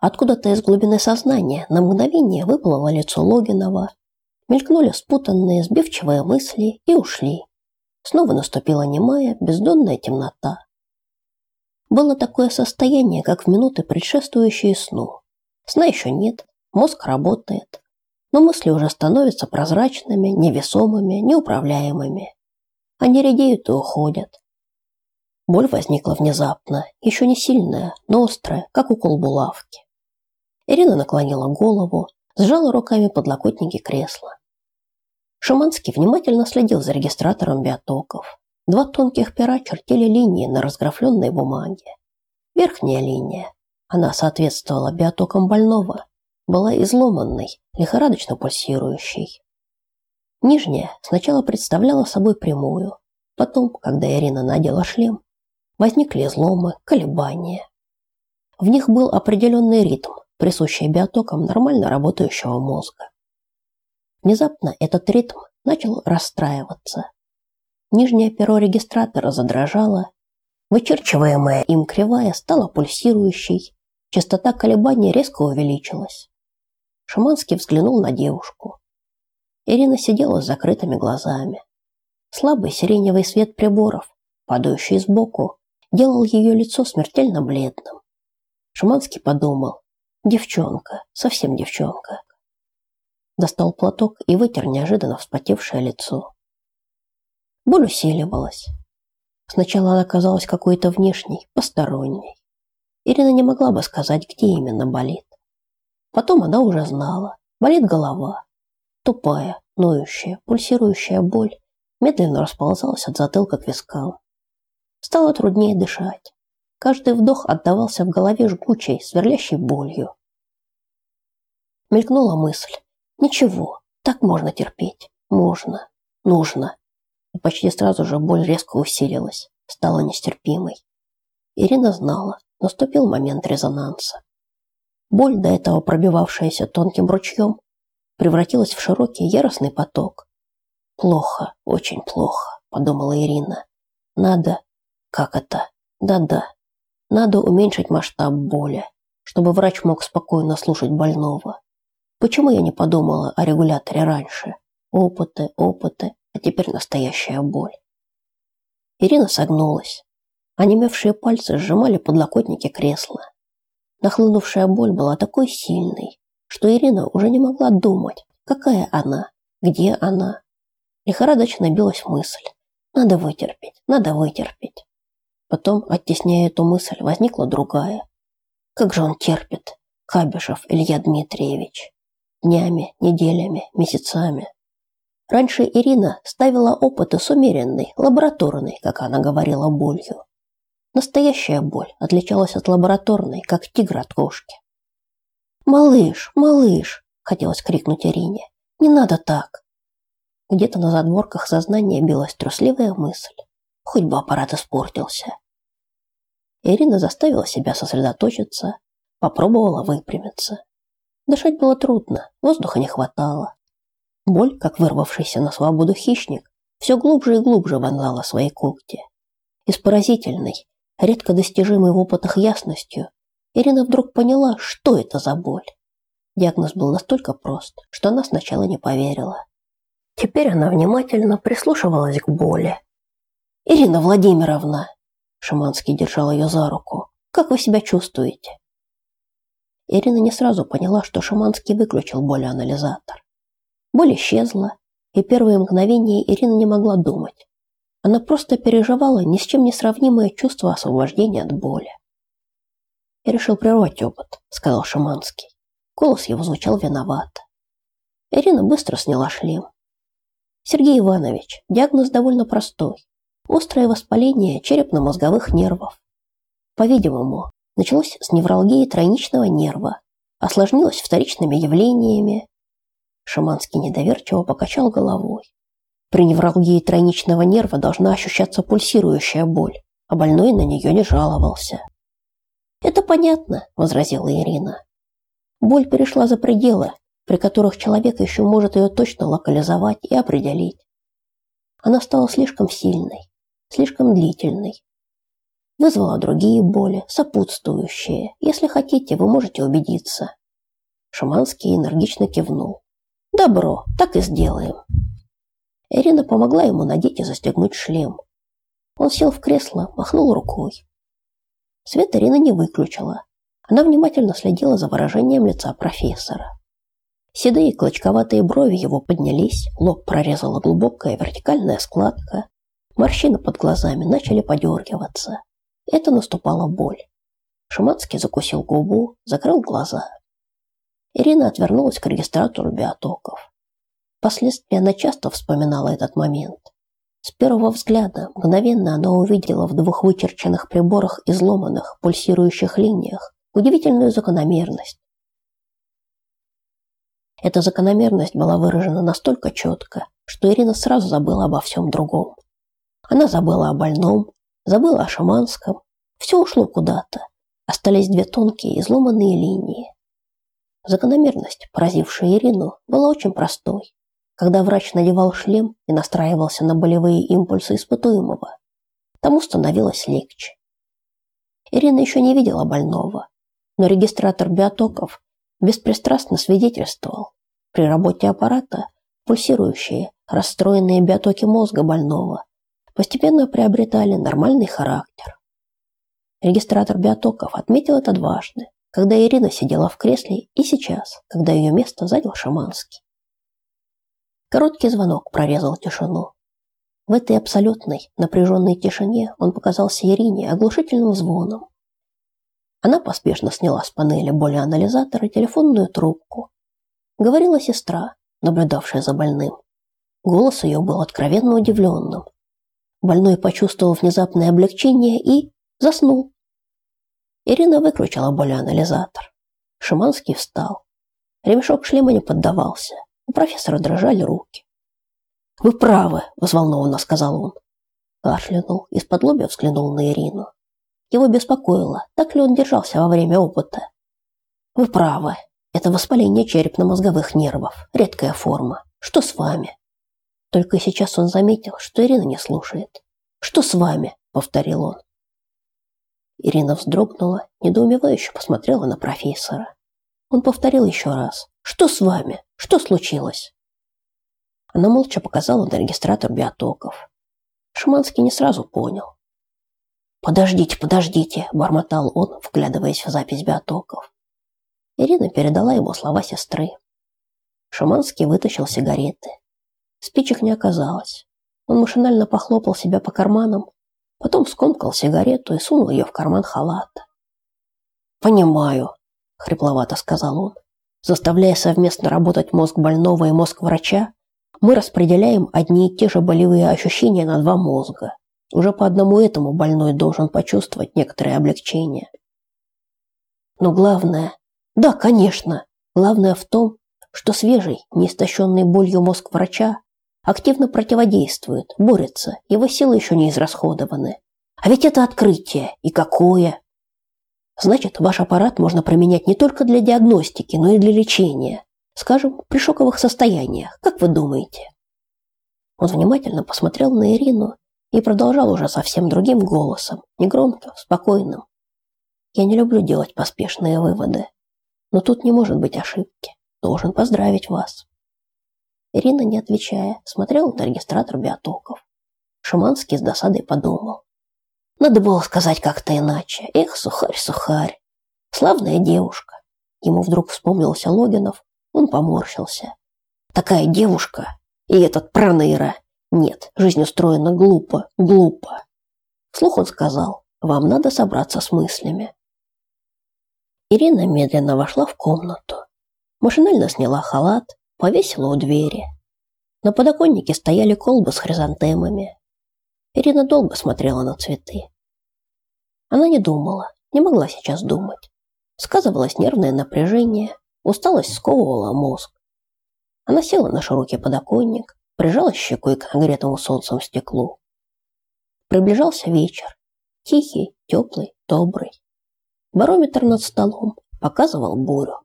Откуда-то из глубины сознания на мгновение выплыло лицо Логинова, мелькнули спутанные, сбивчивые мысли и ушли. Снова наступила немая, бездонная темнота. Было такое состояние, как в минуты, предшествующие сну. Сна еще нет, мозг работает, но мысли уже становятся прозрачными, невесомыми, неуправляемыми. Они редеют и уходят. Боль возникла внезапно, еще не сильная, но острая, как укол булавки. Ирина наклонила голову, сжала руками подлокотники кресла. Шаманский внимательно следил за регистратором биотоков. Два тонких пера чертили линии на разграфленной бумаге. Верхняя линия, она соответствовала биотокам больного, была изломанной, лихорадочно пульсирующей. Нижняя сначала представляла собой прямую, потом, когда Ирина надела шлем, возникли изломы, колебания. В них был определенный ритм, присущий биотокам нормально работающего мозга. Внезапно этот ритм начал расстраиваться. Нижнее перо регистратора задрожало, вычерчиваемая им кривая стала пульсирующей, частота колебаний резко увеличилась. Шаманский взглянул на девушку. Ирина сидела с закрытыми глазами. Слабый сиреневый свет приборов, падающий сбоку, делал ее лицо смертельно бледным. Шаманский подумал, девчонка, совсем девчонка. Достал платок и вытер неожиданно вспотевшее лицо. Боль усиливалась. Сначала она казалась какой-то внешней, посторонней. Ирина не могла бы сказать, где именно болит. Потом она уже знала. Болит голова. Тупая, ноющая, пульсирующая боль медленно расползалась от затылка к вискам. Стало труднее дышать. Каждый вдох отдавался в голове жгучей, сверлящей болью. Мелькнула мысль. Ничего, так можно терпеть. Можно. Нужно. И почти сразу же боль резко усилилась, стала нестерпимой. Ирина знала, наступил момент резонанса. Боль, до этого пробивавшаяся тонким ручьем, превратилась в широкий яростный поток. «Плохо, очень плохо», – подумала Ирина. «Надо... Как это? Да-да. Надо уменьшить масштаб боли, чтобы врач мог спокойно слушать больного. Почему я не подумала о регуляторе раньше? Опыты, опыты, а теперь настоящая боль». Ирина согнулась. Онемевшие пальцы сжимали подлокотники кресла. Нахлынувшая боль была такой сильной, что Ирина уже не могла думать, какая она, где она. Лихорадочно билась мысль. Надо вытерпеть, надо вытерпеть. Потом, оттесняя эту мысль, возникла другая. Как же он терпит, Кабишев Илья Дмитриевич. Днями, неделями, месяцами. Раньше Ирина ставила опыты с умеренной, лабораторной, как она говорила, болью. Настоящая боль отличалась от лабораторной, как тигр от кошки. «Малыш, малыш!» – хотелось крикнуть Ирине. «Не надо так!» Где-то на задворках сознания билась трусливая мысль. Хоть бы аппарат испортился. Ирина заставила себя сосредоточиться, попробовала выпрямиться. Дышать было трудно, воздуха не хватало. Боль, как вырвавшийся на свободу хищник, все глубже и глубже вонзала свои когти. Из поразительной, редко достижимой в опытах ясностью, Ирина вдруг поняла, что это за боль. Диагноз был настолько прост, что она сначала не поверила. Теперь она внимательно прислушивалась к боли. «Ирина Владимировна!» Шиманский держал ее за руку. «Как вы себя чувствуете?» Ирина не сразу поняла, что Шиманский выключил болеанализатор. Боль исчезла, и первые мгновения Ирина не могла думать. Она просто переживала ни с чем не сравнимое чувство освобождения от боли. «Я решил прервать опыт», — сказал Шаманский. Голос его звучал виновато. Ирина быстро сняла шлем. «Сергей Иванович, диагноз довольно простой. Острое воспаление черепно-мозговых нервов. По-видимому, началось с невралгии тройничного нерва, осложнилось вторичными явлениями». Шаманский недоверчиво покачал головой. При невралгии тройничного нерва должна ощущаться пульсирующая боль, а больной на нее не жаловался. «Это понятно», – возразила Ирина. Боль перешла за пределы, при которых человек еще может ее точно локализовать и определить. Она стала слишком сильной, слишком длительной. вызвала другие боли, сопутствующие. Если хотите, вы можете убедиться. Шаманский энергично кивнул. Добро, так и сделаем. Ирина помогла ему надеть и застегнуть шлем. Он сел в кресло, махнул рукой. Свет Ирина не выключила. Она внимательно следила за выражением лица профессора. Седые клочковатые брови его поднялись, лоб прорезала глубокая вертикальная складка, морщины под глазами начали подергиваться. Это наступала боль. Шуманский закусил губу, закрыл глаза. Ирина отвернулась к регистратору биотоков. Впоследствии она часто вспоминала этот момент. С первого взгляда мгновенно она увидела в двух вычерченных приборах изломанных, пульсирующих линиях удивительную закономерность. Эта закономерность была выражена настолько четко, что Ирина сразу забыла обо всем другом. Она забыла о больном, забыла о шаманском. Все ушло куда-то. Остались две тонкие изломанные линии. Закономерность, поразившая Ирину, была очень простой. Когда врач надевал шлем и настраивался на болевые импульсы испытуемого, тому становилось легче. Ирина еще не видела больного, но регистратор биотоков беспристрастно свидетельствовал. При работе аппарата пульсирующие, расстроенные биотоки мозга больного постепенно приобретали нормальный характер. Регистратор биотоков отметил это дважды, когда Ирина сидела в кресле и сейчас, когда ее место занял Шаманский. Короткий звонок прорезал тишину. В этой абсолютной, напряженной тишине он показался Ирине оглушительным звоном. Она поспешно сняла с панели болеанализатора телефонную трубку. Говорила сестра, наблюдавшая за больным. Голос ее был откровенно удивленным. Больной почувствовал внезапное облегчение и заснул. Ирина выключила болеанализатор. Шиманский встал. Ремешок шлема не поддавался. У профессора дрожали руки. «Вы правы», – взволнованно сказал он. Кашлянул, из-под лобья взглянул на Ирину. Его беспокоило, так ли он держался во время опыта. Вы правы. Это воспаление черепно-мозговых нервов, редкая форма. Что с вами? Только сейчас он заметил, что Ирина не слушает. Что с вами? повторил он. Ирина вздрогнула, недоумевающе посмотрела на профессора. Он повторил еще раз. Что с вами? Что случилось? Она молча показала на регистратор биотоков. Шуманский не сразу понял. «Подождите, подождите», – бормотал он, вглядываясь в запись биотоков. Ирина передала ему слова сестры. Шаманский вытащил сигареты. Спичек не оказалось. Он машинально похлопал себя по карманам, потом скомкал сигарету и сунул ее в карман халата. «Понимаю», – хрипловато сказал он. «Заставляя совместно работать мозг больного и мозг врача, мы распределяем одни и те же болевые ощущения на два мозга. Уже по одному этому больной должен почувствовать некоторое облегчение. Но главное, да, конечно, главное в том, что свежий, неистощенный болью мозг врача активно противодействует, борется, его силы еще не израсходованы. А ведь это открытие, и какое! Значит, ваш аппарат можно применять не только для диагностики, но и для лечения. Скажем, при шоковых состояниях. Как вы думаете? Он внимательно посмотрел на Ирину и продолжал уже совсем другим голосом, негромким, спокойным. Я не люблю делать поспешные выводы, но тут не может быть ошибки. Должен поздравить вас. Ирина, не отвечая, смотрела на регистратор биотоков. Шиманский с досадой подумал. Надо было сказать как-то иначе. Эх, сухарь, сухарь. Славная девушка. Ему вдруг вспомнился Логинов. Он поморщился. Такая девушка и этот проныра. Нет, жизнь устроена глупо, глупо. Вслух он сказал, вам надо собраться с мыслями. Ирина медленно вошла в комнату. Машинально сняла халат, повесила у двери. На подоконнике стояли колбы с хризантемами. Ирина долго смотрела на цветы. Она не думала, не могла сейчас думать. Сказывалось нервное напряжение, усталость сковывала мозг. Она села на широкий подоконник, прижалась щекой к нагретому солнцем стеклу. Приближался вечер. Тихий, теплый, добрый. Барометр над столом показывал бурю.